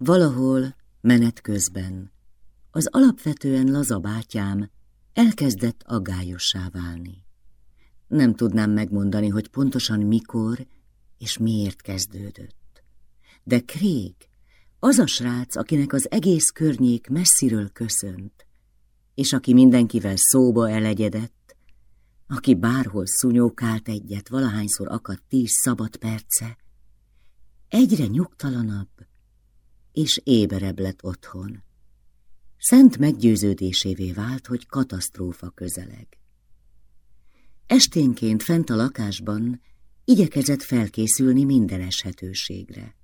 Valahol, menet közben, az alapvetően laza bátyám elkezdett aggályossá válni. Nem tudnám megmondani, hogy pontosan mikor és miért kezdődött. De Craig, az a srác, akinek az egész környék messziről köszönt, és aki mindenkivel szóba elegyedett, aki bárhol szunyókált egyet, valahányszor akadt tíz szabad perce, egyre nyugtalanabb és éberebb lett otthon. Szent meggyőződésévé vált, hogy katasztrófa közeleg. Esténként fent a lakásban igyekezett felkészülni minden eshetőségre.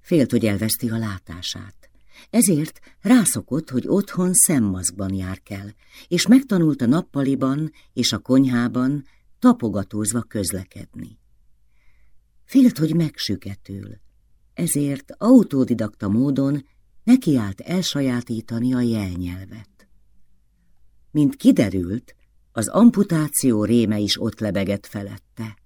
Félt, hogy elveszti a látását. Ezért rászokott, hogy otthon szemmaszkban jár kell, és megtanult a nappaliban és a konyhában tapogatózva közlekedni. Félt, hogy megsüketül, ezért autodidakta módon nekiállt elsajátítani a jelnyelvet. Mint kiderült, az amputáció réme is ott lebegett felette.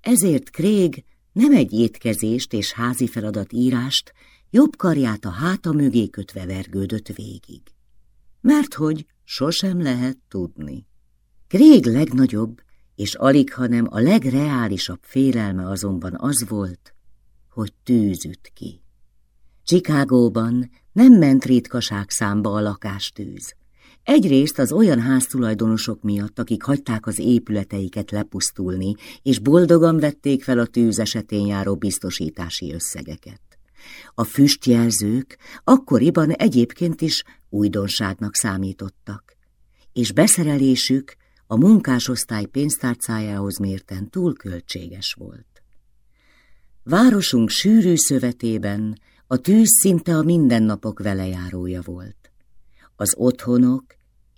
Ezért Craig nem egy étkezést és házi feladat írást, jobb karját a háta mögé kötve vergődött végig. Mert hogy sosem lehet tudni. Craig legnagyobb és alig, hanem a legreálisabb félelme azonban az volt, hogy tűz üt ki. Csikágóban nem ment ritkaság számba a lakástűz. Egyrészt az olyan háztulajdonosok miatt, akik hagyták az épületeiket lepusztulni, és boldogan vették fel a tűz esetén járó biztosítási összegeket. A füstjelzők akkoriban egyébként is újdonságnak számítottak, és beszerelésük a munkásosztály pénztárcájához mérten túl költséges volt. Városunk sűrű szövetében a tűz szinte a mindennapok velejárója volt. Az otthonok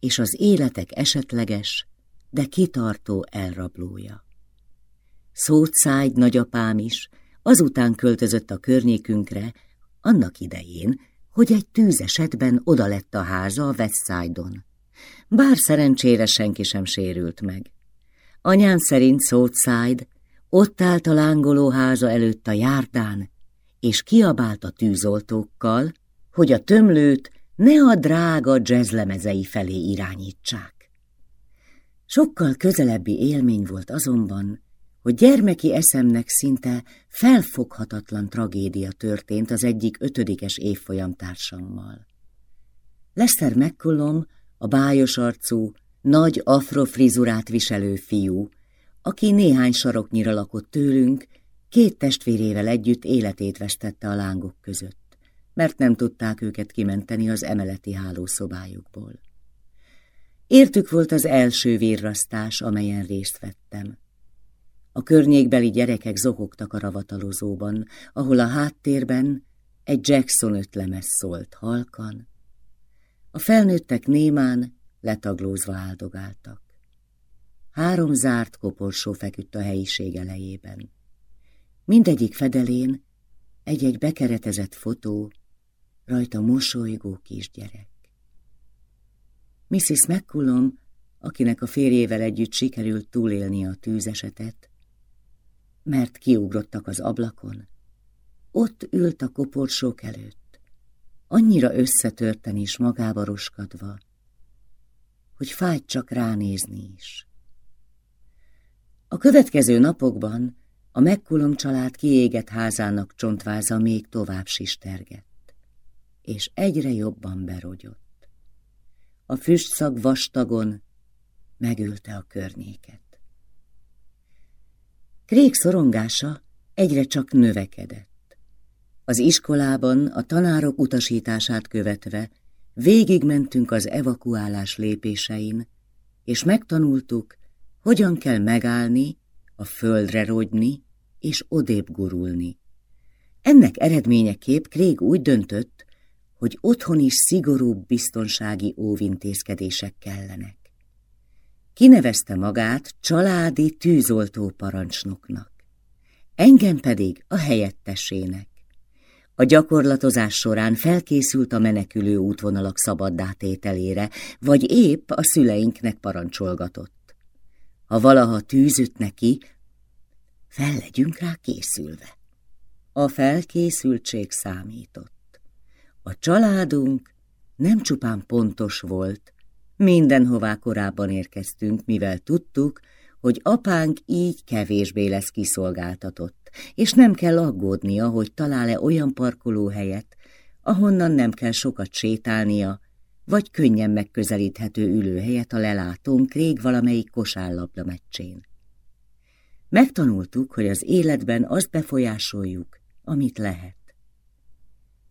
és az életek esetleges, de kitartó elrablója. Szótszágy nagyapám is azután költözött a környékünkre, annak idején, hogy egy tűzesetben oda lett a háza a Westside-on. Bár szerencsére senki sem sérült meg. Anyám szerint Southside ott állt a lángoló háza előtt a járdán, és kiabált a tűzoltókkal, hogy a tömlőt ne a drága jazzlemezei felé irányítsák. Sokkal közelebbi élmény volt azonban, hogy gyermeki eszemnek szinte felfoghatatlan tragédia történt az egyik ötödikes évfolyam társammal. Lester McCullum, a bájos arcú, nagy afrofrizurát viselő fiú, aki néhány saroknyira lakott tőlünk, két testvérével együtt életét vesztette a lángok között, mert nem tudták őket kimenteni az emeleti hálószobájukból. Értük volt az első virrasztás, amelyen részt vettem. A környékbeli gyerekek zokogtak a ravatalozóban, ahol a háttérben egy Jackson ötlemez szólt halkan. A felnőttek némán letaglózva áldogáltak. Három zárt koporsó feküdt a helyiség elejében. Mindegyik fedelén egy-egy bekeretezett fotó, rajta mosolygó kisgyerek. Mrs. McCullum, akinek a férjével együtt sikerült túlélni a tűzesetet, mert kiugrottak az ablakon, ott ült a koporsók előtt, annyira összetörten és magába roskadva, hogy fájt csak ránézni is. A következő napokban a megkulom család kiégett házának csontváza még tovább sistergett, és egyre jobban berogyott. A füstszag vastagon megülte a környéket. Krék szorongása egyre csak növekedett. Az iskolában a tanárok utasítását követve végigmentünk az evakuálás lépésein, és megtanultuk, hogyan kell megállni, a földre rogyni és odébb gurulni. Ennek eredményeképp Krég úgy döntött, hogy otthon is szigorúbb biztonsági óvintézkedések kellenek. Kinevezte magát családi tűzoltó parancsnoknak, engem pedig a helyettesének. A gyakorlatozás során felkészült a menekülő útvonalak szabaddátételére, vagy épp a szüleinknek parancsolgatott. Ha valaha tűzüt neki, fel legyünk rá készülve. A felkészültség számított. A családunk nem csupán pontos volt, mindenhová korábban érkeztünk, mivel tudtuk, hogy apánk így kevésbé lesz kiszolgáltatott, és nem kell aggódnia, hogy talál-e olyan parkolóhelyet, ahonnan nem kell sokat sétálnia, vagy könnyen megközelíthető ülőhelyet a lelátónk rég valamelyik kosárlabda meccsén. Megtanultuk, hogy az életben azt befolyásoljuk, amit lehet.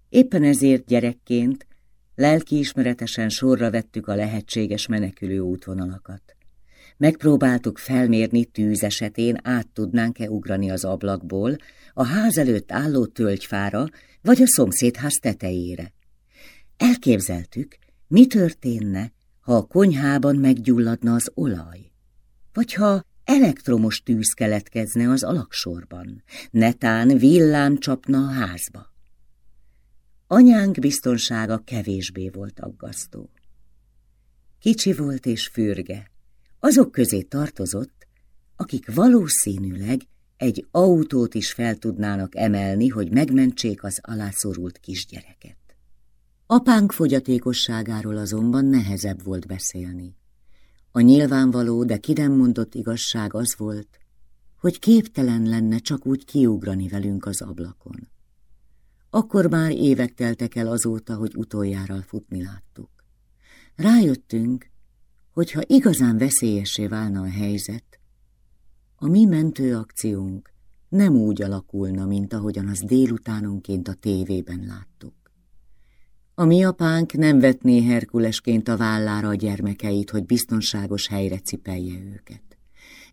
Éppen ezért gyerekként lelkiismeretesen sorra vettük a lehetséges menekülő útvonalakat. Megpróbáltuk felmérni tűz esetén át tudnánk-e ugrani az ablakból a ház előtt álló tölgyfára vagy a szomszédház tetejére. Elképzeltük, mi történne, ha a konyhában meggyulladna az olaj, vagy ha elektromos tűz keletkezne az alaksorban, netán villám csapna a házba. Anyánk biztonsága kevésbé volt aggasztó. Kicsi volt és fürge, azok közé tartozott, akik valószínűleg egy autót is fel tudnának emelni, hogy megmentsék az alászorult kisgyereket. Apánk fogyatékosságáról azonban nehezebb volt beszélni. A nyilvánvaló, de ki mondott igazság az volt, hogy képtelen lenne csak úgy kiugrani velünk az ablakon. Akkor már évek teltek el azóta, hogy utoljára futni láttuk. Rájöttünk, hogy ha igazán veszélyessé válna a helyzet, a mi mentőakciónk nem úgy alakulna, mint ahogyan az délutánonként a tévében láttuk. A mi apánk nem vetné Herkulesként a vállára a gyermekeit, hogy biztonságos helyre cipelje őket.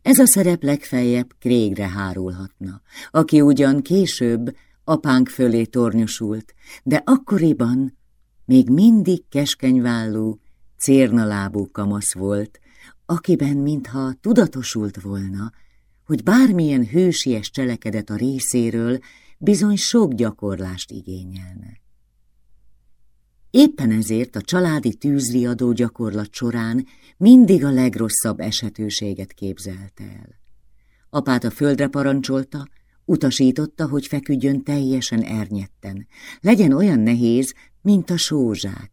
Ez a szerep legfeljebb Krégre hárulhatna, aki ugyan később apánk fölé tornyosult, de akkoriban még mindig keskenyvállú, cérnalábú kamasz volt, akiben mintha tudatosult volna, hogy bármilyen hősies cselekedet a részéről bizony sok gyakorlást igényelne. Éppen ezért a családi tűzriadó gyakorlat során mindig a legrosszabb esetőséget képzelte el. Apát a földre parancsolta, utasította, hogy feküdjön teljesen ernyetten, legyen olyan nehéz, mint a sózsák,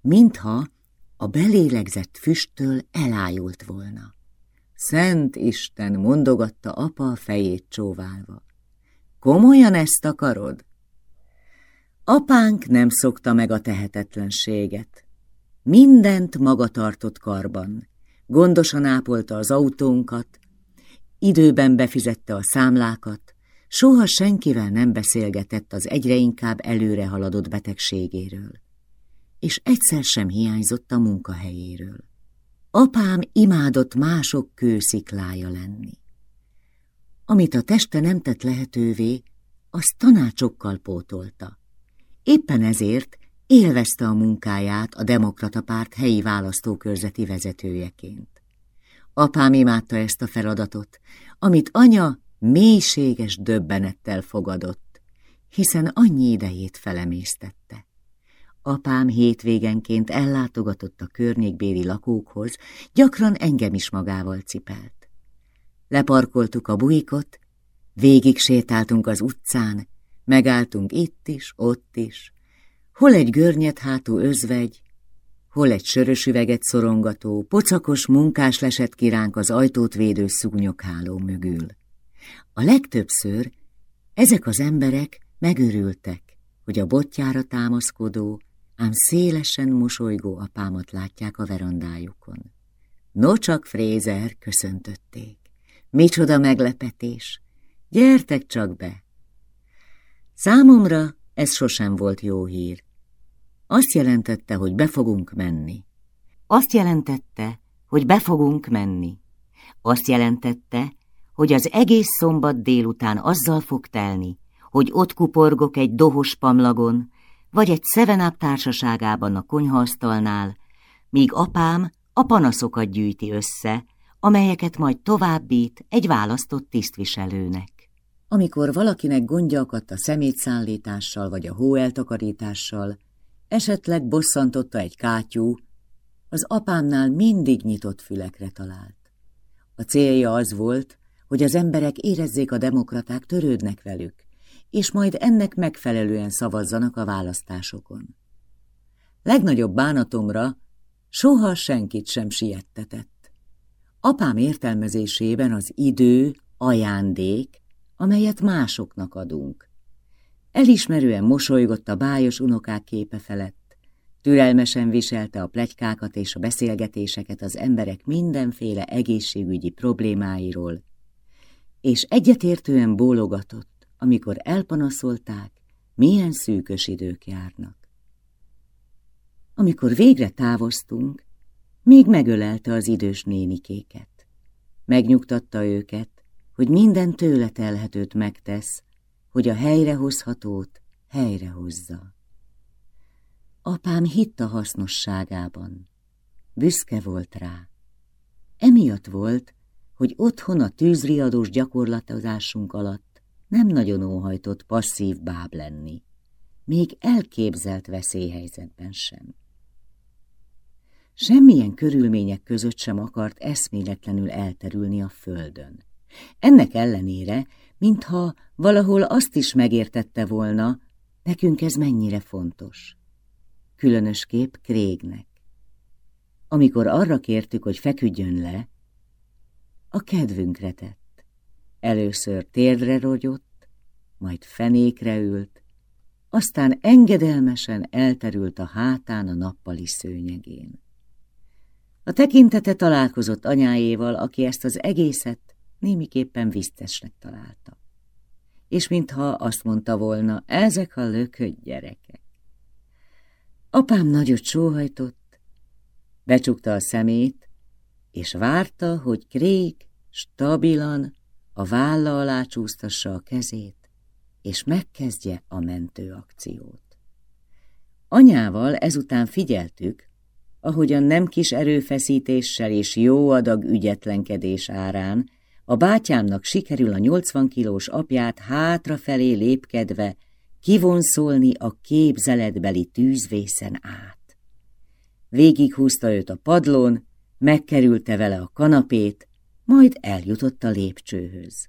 mintha a belélegzett füsttől elájult volna. Szent Isten, mondogatta apa fejét csóválva. Komolyan ezt akarod? Apánk nem szokta meg a tehetetlenséget. Mindent maga tartott karban. Gondosan ápolta az autónkat, időben befizette a számlákat, soha senkivel nem beszélgetett az egyre inkább előre haladott betegségéről, és egyszer sem hiányzott a munkahelyéről. Apám imádott mások kősziklája lenni. Amit a teste nem tett lehetővé, azt tanácsokkal pótolta. Éppen ezért élvezte a munkáját a demokrata párt helyi választókörzeti vezetőjeként. Apám imádta ezt a feladatot, amit anya mélységes döbbenettel fogadott, hiszen annyi idejét felemésztette. Apám hétvégenként ellátogatott a környékbéli lakókhoz, gyakran engem is magával cipelt. Leparkoltuk a bujikot, végig sétáltunk az utcán, Megálltunk itt is, ott is, hol egy görnyet hátú özvegy, hol egy sörös üveget szorongató, pocakos munkás lesett kiránk az ajtót védő szúnyogháló mögül. A legtöbbször ezek az emberek megörültek, hogy a botjára támaszkodó, ám szélesen mosolygó apámat látják a verandájukon. No csak Frézer, köszöntötték. Micsoda meglepetés! Gyertek csak be! Számomra ez sosem volt jó hír. Azt jelentette, hogy be fogunk menni. Azt jelentette, hogy be fogunk menni. Azt jelentette, hogy az egész szombat délután azzal fog telni, hogy ott kuporgok egy dohos pamlagon, vagy egy szevenáp társaságában a konyhaasztalnál, míg apám a panaszokat gyűjti össze, amelyeket majd továbbít egy választott tisztviselőnek. Amikor valakinek gondja akadt a szemétszállítással vagy a hóeltakarítással, esetleg bosszantotta egy kátyú, az apámnál mindig nyitott fülekre talált. A célja az volt, hogy az emberek érezzék a demokraták törődnek velük, és majd ennek megfelelően szavazzanak a választásokon. Legnagyobb bánatomra soha senkit sem siettetett. Apám értelmezésében az idő ajándék, amelyet másoknak adunk. Elismerően mosolygott a bájos unokák képe felett, türelmesen viselte a plegykákat és a beszélgetéseket az emberek mindenféle egészségügyi problémáiról, és egyetértően bólogatott, amikor elpanaszolták, milyen szűkös idők járnak. Amikor végre távoztunk, még megölelte az idős nénikéket. Megnyugtatta őket, hogy minden tőle telhetőt megtesz, hogy a helyrehozhatót helyrehozza. Apám hitt a hasznosságában. Büszke volt rá. Emiatt volt, hogy otthon a tűzriadós gyakorlatozásunk alatt nem nagyon óhajtott passzív báb lenni, még elképzelt veszélyhelyzetben sem. Semmilyen körülmények között sem akart eszméletlenül elterülni a földön. Ennek ellenére, mintha valahol azt is megértette volna, nekünk ez mennyire fontos. Különösképp Krégnek. Amikor arra kértük, hogy feküdjön le, a kedvünkre tett. Először térdre rogyott, majd fenékre ült, aztán engedelmesen elterült a hátán a nappali szőnyegén. A tekintete találkozott anyáéval, aki ezt az egészet némiképpen visztesnek találta. És mintha azt mondta volna, ezek a lökött gyerekek. Apám nagyot sóhajtott, becsukta a szemét, és várta, hogy Krék stabilan a válla alá csúsztassa a kezét, és megkezdje a mentőakciót. Anyával ezután figyeltük, ahogyan nem kis erőfeszítéssel és jó adag ügyetlenkedés árán a bátyámnak sikerül a 80 kilós apját hátrafelé lépkedve kivonszolni a képzeletbeli tűzvészen át. Végighúzta őt a padlón, megkerülte vele a kanapét, majd eljutott a lépcsőhöz.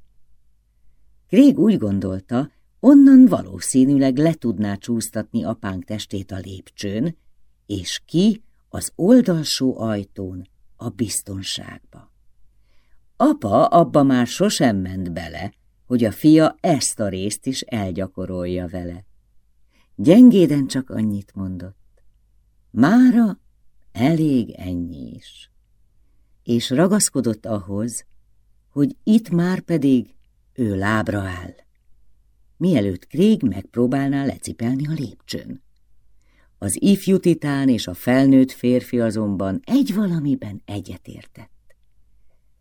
Krég úgy gondolta, onnan valószínűleg le tudná csúsztatni apánk testét a lépcsőn, és ki az oldalsó ajtón a biztonságba. Apa abba már sosem ment bele, hogy a fia ezt a részt is elgyakorolja vele. Gyengéden csak annyit mondott. Mára elég ennyi is. És ragaszkodott ahhoz, hogy itt már pedig ő lábra áll. Mielőtt Krég megpróbálná lecipelni a lépcsőn. Az ifjú titán és a felnőtt férfi azonban egy valamiben egyetértett.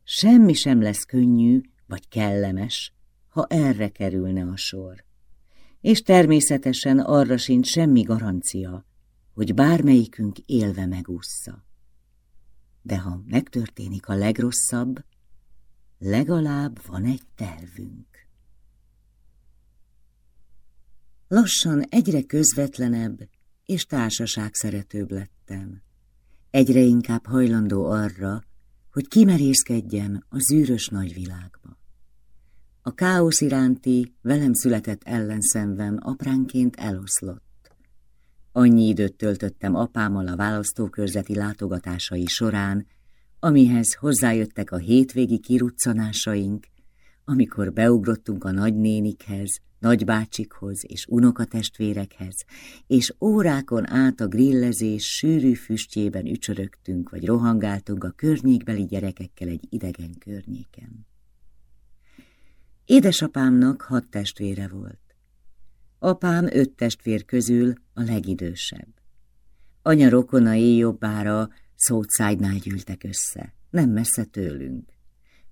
Semmi sem lesz könnyű vagy kellemes, ha erre kerülne a sor. És természetesen arra sincs semmi garancia, hogy bármelyikünk élve megúszza. De ha megtörténik a legrosszabb, legalább van egy tervünk. Lassan egyre közvetlenebb és társaságszeretőbb lettem. Egyre inkább hajlandó arra, hogy kimerészkedjem a zűrös nagyvilágba. A káosz iránti velem született ellenszemvem apránként eloszlott. Annyi időt töltöttem apámmal a választókörzeti látogatásai során, amihez hozzájöttek a hétvégi kiruccanásaink, amikor beugrottunk a nagynénikhez, nagybácsikhoz és unokatestvérekhez, és órákon át a grillezés sűrű füstjében ücsörögtünk, vagy rohangáltunk a környékbeli gyerekekkel egy idegen környéken. Édesapámnak hat testvére volt. Apám öt testvér közül a legidősebb. Anya rokonai jobbára szótszágynál gyűltek össze, nem messze tőlünk.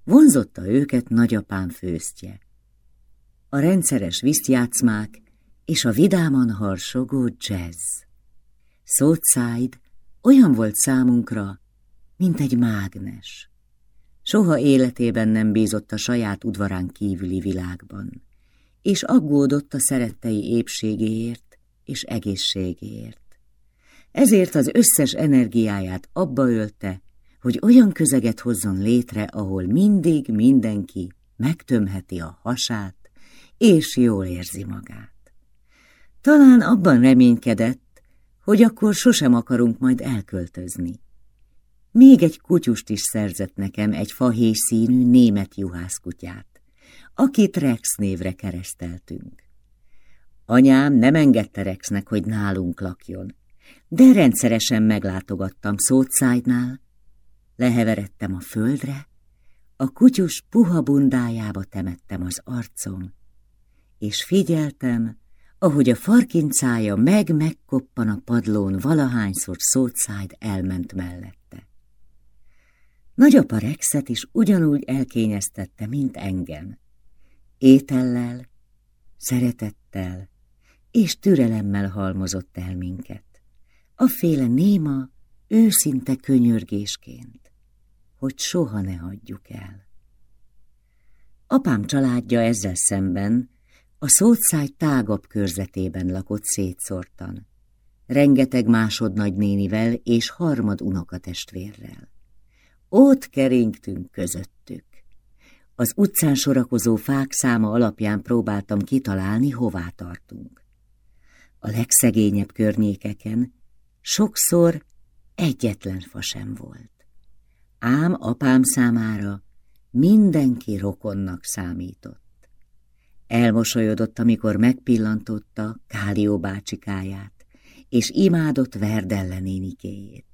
Vonzotta őket nagyapám főztje, a rendszeres visztjátszmák és a vidáman harsogó jazz. Southside olyan volt számunkra, mint egy mágnes. Soha életében nem bízott a saját udvarán kívüli világban, és aggódott a szerettei épségéért és egészségéért. Ezért az összes energiáját abba ölte, hogy olyan közeget hozzon létre, ahol mindig mindenki megtömheti a hasát, és jól érzi magát. Talán abban reménykedett, hogy akkor sosem akarunk majd elköltözni. Még egy kutyust is szerzett nekem egy fahés színű német juhászkutyát, akit Rex névre kereszteltünk. Anyám nem engedte Rexnek, hogy nálunk lakjon, de rendszeresen meglátogattam Szótszájdnál, leheveredtem a földre, a kutyus puha bundájába temettem az arcom, és figyeltem, ahogy a farkincája meg-megkoppan a padlón valahányszor Szótszájd elment mellette. Nagyapa Rexet is ugyanúgy elkényeztette, mint engem. Étellel, szeretettel és türelemmel halmozott el minket. A féle néma, őszinte könyörgésként, hogy soha ne hagyjuk el. Apám családja ezzel szemben a szótszáj tágabb körzetében lakott szétszortan, rengeteg másodnagynénivel és harmad unokatestvérrel. Ott keringtünk közöttük. Az utcán sorakozó fák száma alapján próbáltam kitalálni, hová tartunk. A legszegényebb környékeken sokszor egyetlen fa sem volt. Ám apám számára mindenki rokonnak számított. Elmosolyodott, amikor megpillantotta Kálió bácsikáját, és imádott Verdelle nénikéjét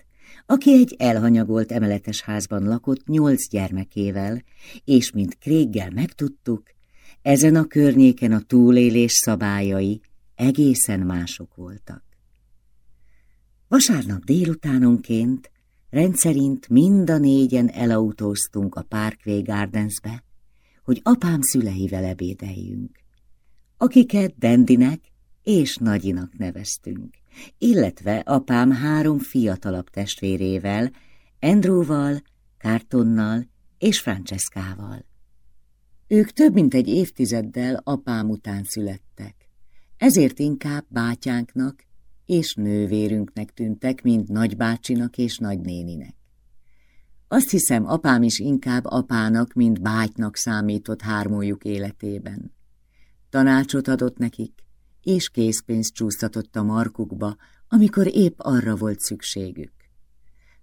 aki egy elhanyagolt emeletes házban lakott nyolc gyermekével, és mint Kréggel megtudtuk, ezen a környéken a túlélés szabályai egészen mások voltak. Vasárnap délutánonként rendszerint mind a négyen elautóztunk a Parkway Gardensbe, hogy apám szüleivel ebédeljünk, akiket Dendinek és Nagyinak neveztünk illetve apám három fiatalabb testvérével, Andrewval, Kártonnal és Franceskával. Ők több mint egy évtizeddel apám után születtek, ezért inkább bátyánknak és nővérünknek tűntek, mint nagybácsinak és nagynéninek. Azt hiszem, apám is inkább apának, mint bátynak számított hármójuk életében. Tanácsot adott nekik, és készpénzt csúsztatott a markukba, amikor épp arra volt szükségük.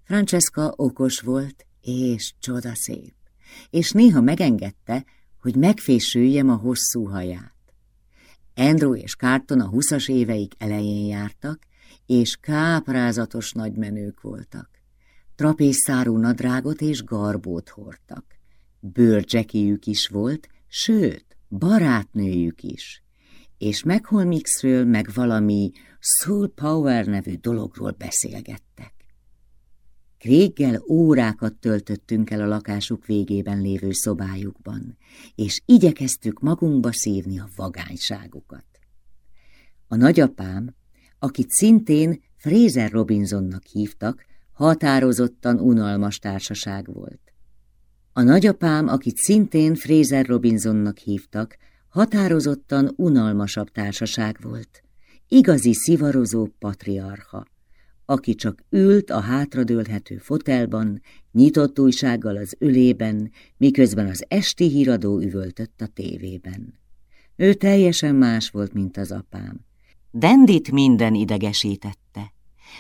Francesca okos volt, és csodaszép, és néha megengedte, hogy megfésüljem a hosszú haját. Andrew és Carton a huszas éveik elején jártak, és káprázatos nagymenők voltak. Trapészszárú nadrágot és garbót hordtak. Bőrcsekiük is volt, sőt, barátnőjük is és Megholmixről meg valami Soul Power nevű dologról beszélgettek. Kréggel órákat töltöttünk el a lakásuk végében lévő szobájukban, és igyekeztük magunkba szívni a vagányságukat. A nagyapám, akit szintén Fraser Robinsonnak hívtak, határozottan unalmas társaság volt. A nagyapám, akit szintén Fraser Robinsonnak hívtak, határozottan unalmasabb társaság volt, igazi szivarozó patriarcha, aki csak ült a hátradőlhető fotelban, nyitott újsággal az ölében, miközben az esti híradó üvöltött a tévében. Ő teljesen más volt, mint az apám. Dendit minden idegesítette.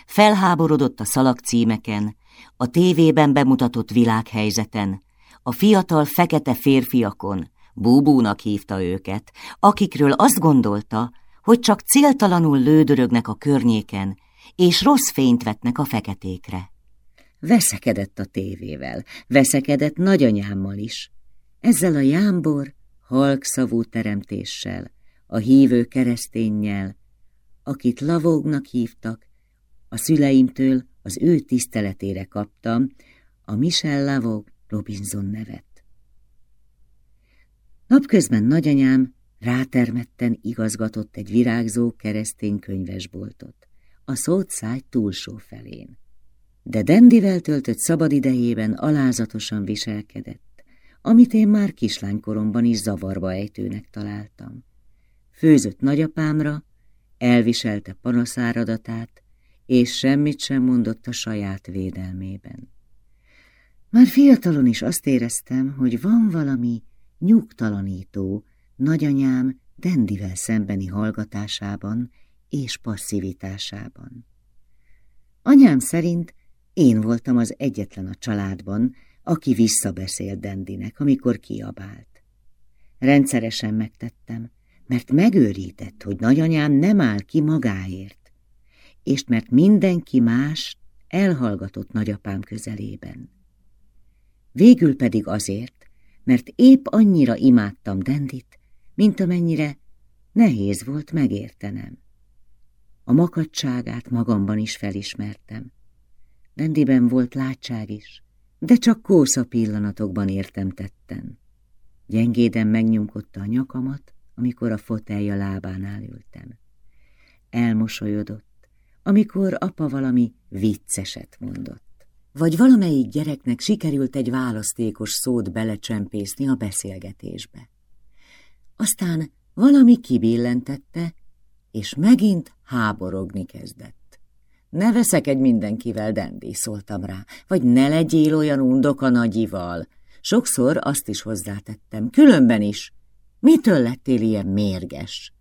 Felháborodott a szalagcímeken, a tévében bemutatott világhelyzeten, a fiatal fekete férfiakon, búbúnak hívta őket, akikről azt gondolta, hogy csak céltalanul lődörögnek a környéken, és rossz fényt vetnek a feketékre. Veszekedett a tévével, veszekedett nagyanyámmal is. Ezzel a jámbor, halkszavú teremtéssel, a hívő kereszténnyel, akit lavógnak hívtak, a szüleimtől az ő tiszteletére kaptam a Michel Lavog Robinson nevet. Napközben nagyanyám rátermetten igazgatott egy virágzó keresztény könyvesboltot, a szótszágy túlsó felén. De Dendivel töltött szabadidejében alázatosan viselkedett, amit én már kislánykoromban is zavarba ejtőnek találtam. Főzött nagyapámra, elviselte panaszáradatát, és semmit sem mondott a saját védelmében. Már fiatalon is azt éreztem, hogy van valami, nyugtalanító, nagyanyám Dendivel szembeni hallgatásában és passzivitásában. Anyám szerint én voltam az egyetlen a családban, aki visszabeszélt Dendinek, amikor kiabált. Rendszeresen megtettem, mert megőrített, hogy nagyanyám nem áll ki magáért, és mert mindenki más elhallgatott nagyapám közelében. Végül pedig azért, mert épp annyira imádtam Dendit, mint amennyire nehéz volt megértenem. A makadságát magamban is felismertem. Dendiben volt látság is, de csak kósza pillanatokban értem tetten. Gyengéden megnyomkodta a nyakamat, amikor a fotelja lábánál ültem. Elmosolyodott, amikor apa valami vicceset mondott. Vagy valamelyik gyereknek sikerült egy választékos szót belecsempészni a beszélgetésbe. Aztán valami kibillentette, és megint háborogni kezdett. Ne veszekedj mindenkivel, Dendi, szóltam rá, vagy ne legyél olyan undok a nagyival. Sokszor azt is hozzátettem, különben is. Mitől lettél ilyen mérges?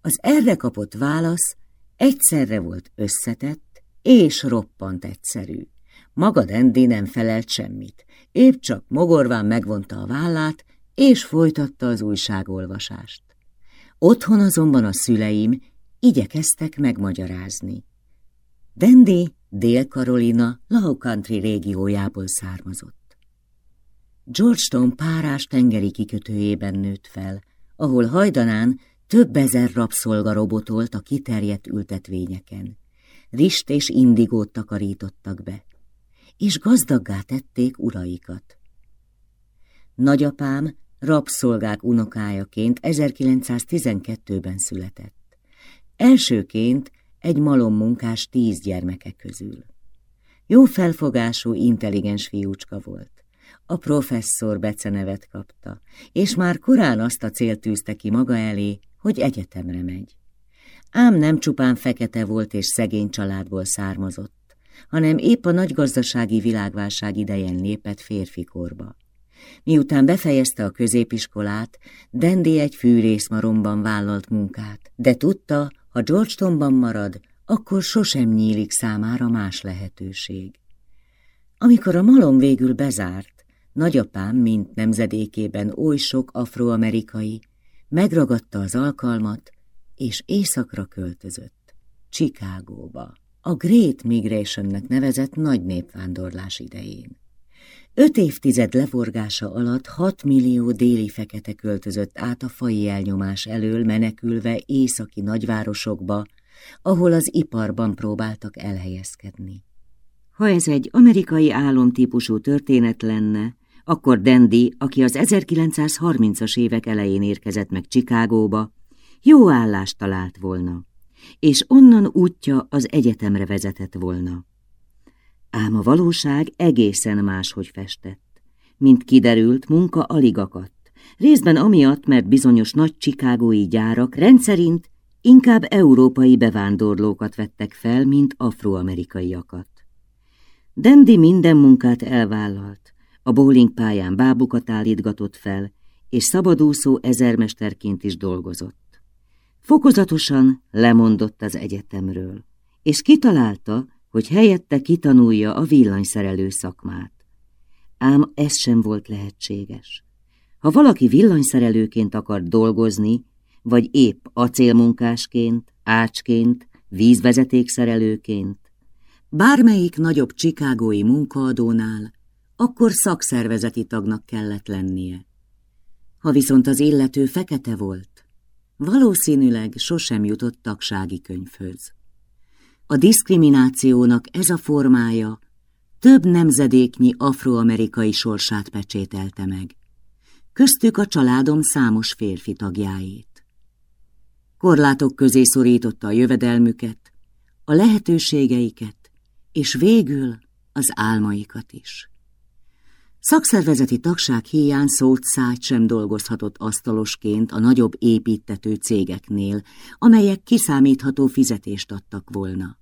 Az erre kapott válasz egyszerre volt összetett és roppant egyszerű. Maga Dendi nem felelt semmit, épp csak mogorván megvonta a vállát, és folytatta az újságolvasást. Otthon azonban a szüleim igyekeztek megmagyarázni. Dendi Dél-Karolina Low Country régiójából származott. Georgetown párás tengeri kikötőjében nőtt fel, ahol hajdanán több ezer rabszolga robotolt a kiterjedt ültetvényeken. Rist és indigót takarítottak be, és gazdaggá tették uraikat. Nagyapám rabszolgák unokájaként 1912-ben született. Elsőként egy malommunkás tíz gyermeke közül. Jó felfogású, intelligens fiúcska volt. A professzor becenevet kapta, és már korán azt a célt tűzte ki maga elé, hogy egyetemre megy. Ám nem csupán fekete volt és szegény családból származott, hanem épp a nagy gazdasági világválság idején lépett férfi korba. Miután befejezte a középiskolát, Dendi egy fűrészmaromban vállalt munkát, de tudta, ha Georgetownban marad, akkor sosem nyílik számára más lehetőség. Amikor a malom végül bezárt, nagyapám, mint nemzedékében oly sok afroamerikai, megragadta az alkalmat, és északra költözött, Chicagóba, a Great Migrationnek nevezett nagy népvándorlás idején. Öt évtized leforgása alatt hat millió déli fekete költözött át a fai elnyomás elől menekülve északi nagyvárosokba, ahol az iparban próbáltak elhelyezkedni. Ha ez egy amerikai álomtípusú történet lenne, akkor Dendi, aki az 1930-as évek elején érkezett meg Csikágóba, jó állást talált volna, és onnan útja az egyetemre vezetett volna. Ám a valóság egészen máshogy festett. Mint kiderült, munka alig akadt. Részben amiatt, mert bizonyos nagy csikágói gyárak rendszerint inkább európai bevándorlókat vettek fel, mint afroamerikaiakat. Dendi minden munkát elvállalt, a bowling pályán bábukat állítgatott fel, és szabadúszó ezermesterként is dolgozott. Fokozatosan lemondott az egyetemről, és kitalálta, hogy helyette kitanulja a villanyszerelő szakmát. Ám ez sem volt lehetséges. Ha valaki villanyszerelőként akar dolgozni, vagy épp acélmunkásként, ácsként, vízvezetékszerelőként, bármelyik nagyobb csikágói munkaadónál, akkor szakszervezeti tagnak kellett lennie. Ha viszont az illető fekete volt, valószínűleg sosem jutott tagsági könyvhöz. A diszkriminációnak ez a formája több nemzedéknyi afroamerikai sorsát pecsételte meg, köztük a családom számos férfi tagjáét. Korlátok közé szorította a jövedelmüket, a lehetőségeiket, és végül az álmaikat is. Szakszervezeti tagság hiány szót szájt sem dolgozhatott asztalosként a nagyobb építető cégeknél, amelyek kiszámítható fizetést adtak volna.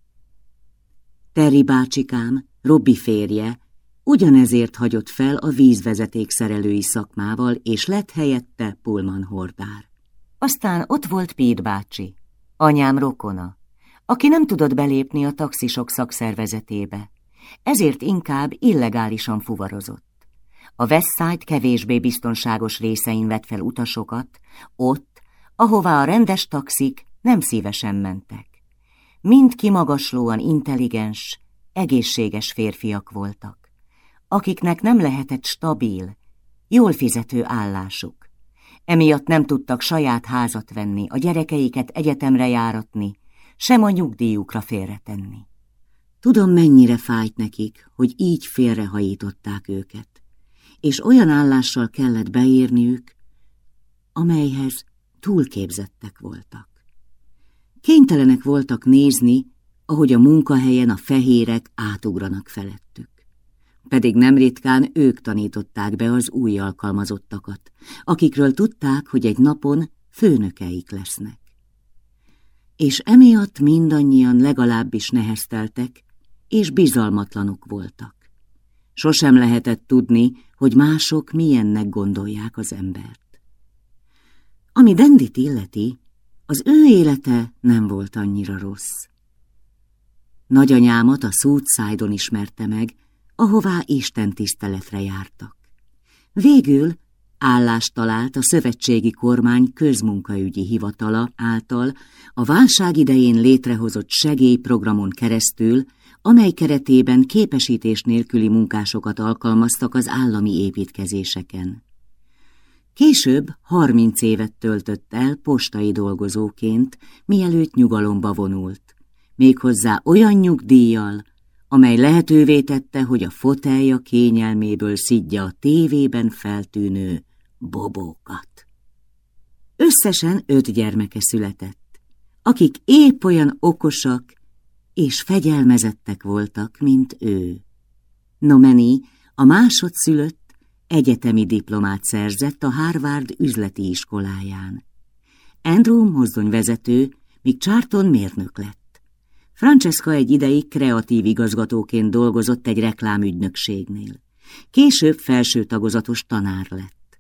Terry bácsikám, Robbi férje, ugyanezért hagyott fel a vízvezeték szerelői szakmával, és lett helyette Pullman hordár. Aztán ott volt Pete bácsi, anyám rokona, aki nem tudott belépni a taxisok szakszervezetébe, ezért inkább illegálisan fuvarozott. A Westside kevésbé biztonságos részein vett fel utasokat, ott, ahová a rendes taxik nem szívesen mentek. Mind kimagaslóan intelligens, egészséges férfiak voltak, akiknek nem lehetett stabil, jól fizető állásuk. Emiatt nem tudtak saját házat venni, a gyerekeiket egyetemre járatni, sem a nyugdíjukra félretenni. Tudom, mennyire fájt nekik, hogy így félrehajították őket, és olyan állással kellett beírniük, amelyhez túlképzettek voltak. Kénytelenek voltak nézni, ahogy a munkahelyen a fehérek átugranak felettük. Pedig nem ritkán ők tanították be az új alkalmazottakat, akikről tudták, hogy egy napon főnökeik lesznek. És emiatt mindannyian legalábbis nehezteltek, és bizalmatlanok voltak. Sosem lehetett tudni, hogy mások milyennek gondolják az embert. Ami Dendit illeti, az ő élete nem volt annyira rossz. Nagyanyámat a Southside-on ismerte meg, ahová Isten tiszteletre jártak. Végül állást talált a szövetségi kormány közmunkaügyi hivatala által a válság idején létrehozott segélyprogramon keresztül, amely keretében képesítés nélküli munkásokat alkalmaztak az állami építkezéseken. Később harminc évet töltött el postai dolgozóként, mielőtt nyugalomba vonult. Méghozzá olyan nyugdíjjal, amely lehetővé tette, hogy a fotelja kényelméből szidja a tévében feltűnő bobókat. Összesen öt gyermeke született, akik épp olyan okosak és fegyelmezettek voltak, mint ő. Nomeni, a másodszülött, egyetemi diplomát szerzett a Harvard üzleti iskoláján. Andrew mozdonyvezető, míg Charlton mérnök lett. Francesca egy ideig kreatív igazgatóként dolgozott egy reklámügynökségnél. Később felső tagozatos tanár lett.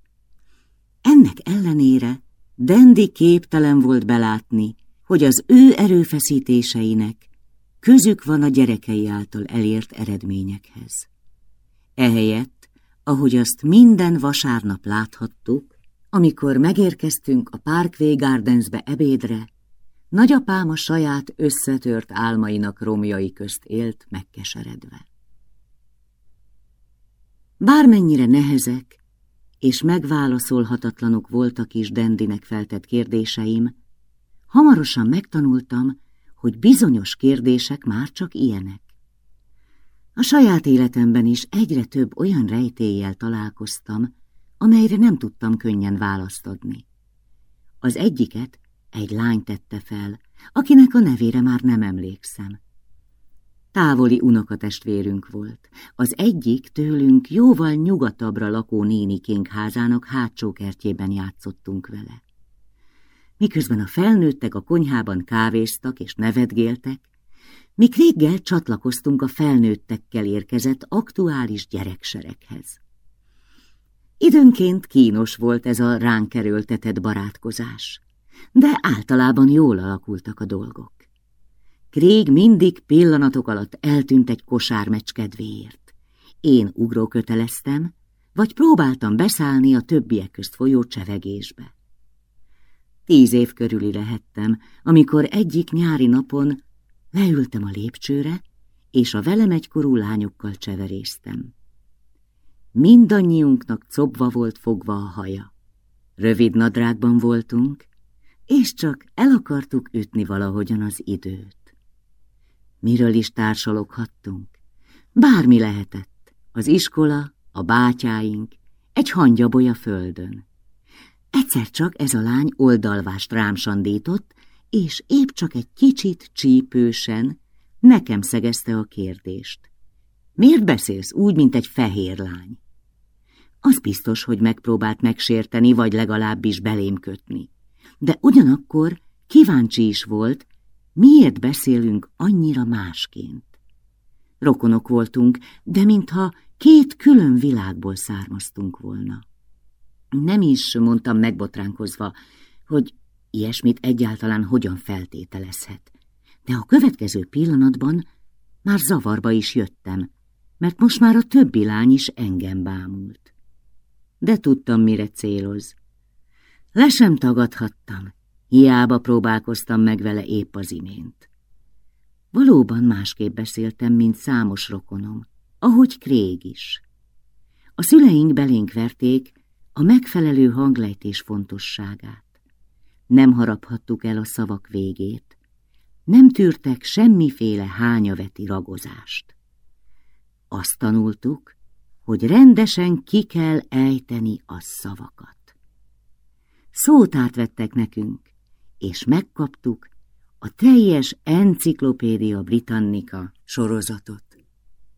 Ennek ellenére Dendi képtelen volt belátni, hogy az ő erőfeszítéseinek közük van a gyerekei által elért eredményekhez. Ehelyett ahogy azt minden vasárnap láthattuk, amikor megérkeztünk a Parkway Gardensbe ebédre, nagyapám a saját összetört álmainak romjai közt élt megkeseredve. Bármennyire nehezek és megválaszolhatatlanok voltak is Dendinek feltett kérdéseim, hamarosan megtanultam, hogy bizonyos kérdések már csak ilyenek. A saját életemben is egyre több olyan rejtéllyel találkoztam, amelyre nem tudtam könnyen választ adni. Az egyiket egy lány tette fel, akinek a nevére már nem emlékszem. Távoli unokatestvérünk volt. Az egyik tőlünk jóval nyugatabbra lakó nénikénk házának hátsó kertjében játszottunk vele. Miközben a felnőttek a konyhában kávéztak és nevetgéltek, Mik reggel csatlakoztunk a felnőttekkel érkezett aktuális gyereksereghez. Időnként kínos volt ez a ránk erőltetett barátkozás, de általában jól alakultak a dolgok. Krég mindig pillanatok alatt eltűnt egy kosármeccs kedvéért. Én ugróköteleztem, vagy próbáltam beszállni a többiek közt folyó csevegésbe. Tíz év körüli lehettem, amikor egyik nyári napon Leültem a lépcsőre, és a velem egykorú lányokkal cseverésztem. Mindannyiunknak cobva volt fogva a haja. Rövid nadrágban voltunk, és csak el akartuk ütni valahogyan az időt. Miről is társaloghattunk? Bármi lehetett. Az iskola, a bátyáink, egy hangyaboly a földön. Egyszer csak ez a lány oldalvást rám sandított, és épp csak egy kicsit csípősen nekem szegezte a kérdést. Miért beszélsz úgy, mint egy fehér lány? Az biztos, hogy megpróbált megsérteni, vagy legalábbis belém kötni. De ugyanakkor kíváncsi is volt, miért beszélünk annyira másként. Rokonok voltunk, de mintha két külön világból származtunk volna. Nem is mondtam megbotránkozva, hogy ilyesmit egyáltalán hogyan feltételezhet. De a következő pillanatban már zavarba is jöttem, mert most már a többi lány is engem bámult. De tudtam, mire céloz. Le sem tagadhattam, hiába próbálkoztam meg vele épp az imént. Valóban másképp beszéltem, mint számos rokonom, ahogy Krég is. A szüleink belénk verték a megfelelő hanglejtés fontosságát. Nem haraphattuk el a szavak végét, nem tűrtek semmiféle hányaveti ragozást. Azt tanultuk, hogy rendesen ki kell ejteni a szavakat. Szót átvettek nekünk, és megkaptuk a teljes Enciklopédia Britannica sorozatot.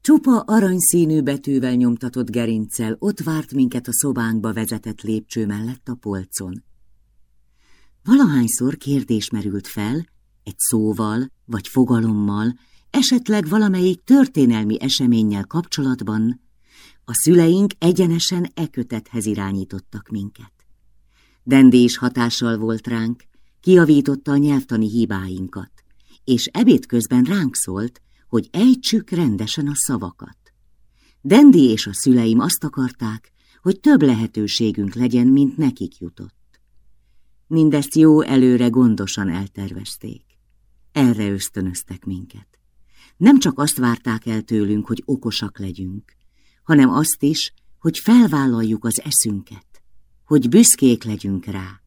Csupa aranyszínű betűvel nyomtatott gerincel ott várt minket a szobánkba vezetett lépcső mellett a polcon. Valahányszor kérdés merült fel, egy szóval vagy fogalommal, esetleg valamelyik történelmi eseménnyel kapcsolatban, a szüleink egyenesen e kötethez irányítottak minket. Dendi hatással volt ránk, kiavította a nyelvtani hibáinkat, és ebéd közben ránk szólt, hogy ejtsük rendesen a szavakat. Dendi és a szüleim azt akarták, hogy több lehetőségünk legyen, mint nekik jutott. Mindezt jó előre gondosan eltervezték. Erre ösztönöztek minket. Nem csak azt várták el tőlünk, hogy okosak legyünk, hanem azt is, hogy felvállaljuk az eszünket, hogy büszkék legyünk rá,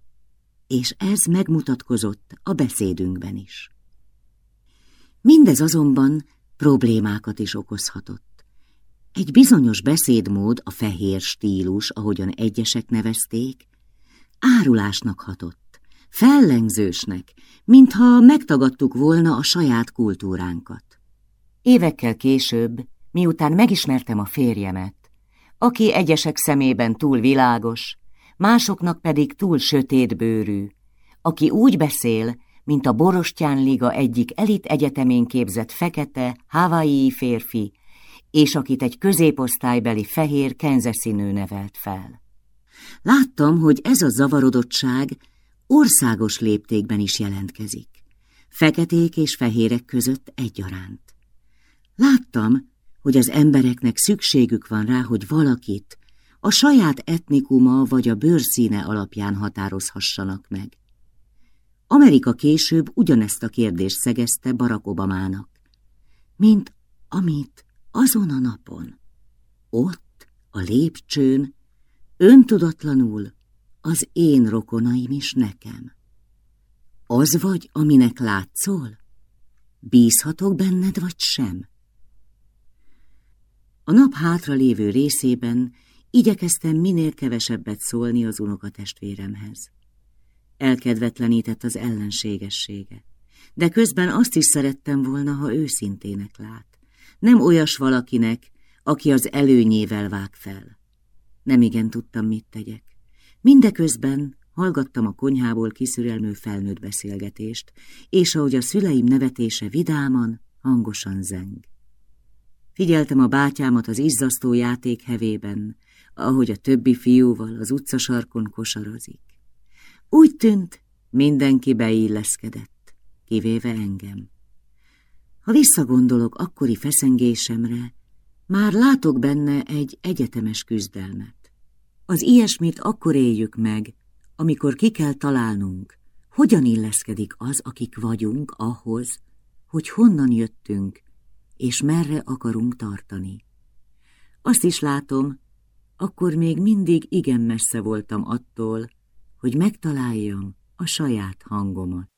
és ez megmutatkozott a beszédünkben is. Mindez azonban problémákat is okozhatott. Egy bizonyos beszédmód, a fehér stílus, ahogyan egyesek nevezték, árulásnak hatott, fellengzősnek, mintha megtagadtuk volna a saját kultúránkat. Évekkel később, miután megismertem a férjemet, aki egyesek szemében túl világos, másoknak pedig túl sötétbőrű, aki úgy beszél, mint a Borostyán Liga egyik elit egyetemén képzett fekete, hawaii férfi, és akit egy középosztálybeli fehér kenzeszínű nevelt fel. Láttam, hogy ez a zavarodottság országos léptékben is jelentkezik, feketék és fehérek között egyaránt. Láttam, hogy az embereknek szükségük van rá, hogy valakit a saját etnikuma vagy a bőrszíne alapján határozhassanak meg. Amerika később ugyanezt a kérdést szegezte Barack Obamának, mint amit azon a napon, ott, a lépcsőn, öntudatlanul az én rokonaim is nekem. Az vagy, aminek látszol? Bízhatok benned, vagy sem? A nap hátra lévő részében igyekeztem minél kevesebbet szólni az unokatestvéremhez elkedvetlenített az ellenségessége. De közben azt is szerettem volna, ha őszintének lát. Nem olyas valakinek, aki az előnyével vág fel. Nem igen tudtam, mit tegyek. Mindeközben hallgattam a konyhából kiszürelmő felnőtt beszélgetést, és ahogy a szüleim nevetése vidáman, hangosan zeng. Figyeltem a bátyámat az izzasztó játék ahogy a többi fiúval az utcasarkon kosarazik. Úgy tűnt, mindenki beilleszkedett, kivéve engem. Ha visszagondolok akkori feszengésemre, már látok benne egy egyetemes küzdelmet. Az ilyesmit akkor éljük meg, amikor ki kell találnunk, hogyan illeszkedik az, akik vagyunk, ahhoz, hogy honnan jöttünk, és merre akarunk tartani. Azt is látom, akkor még mindig igen messze voltam attól, hogy megtaláljam a saját hangomat.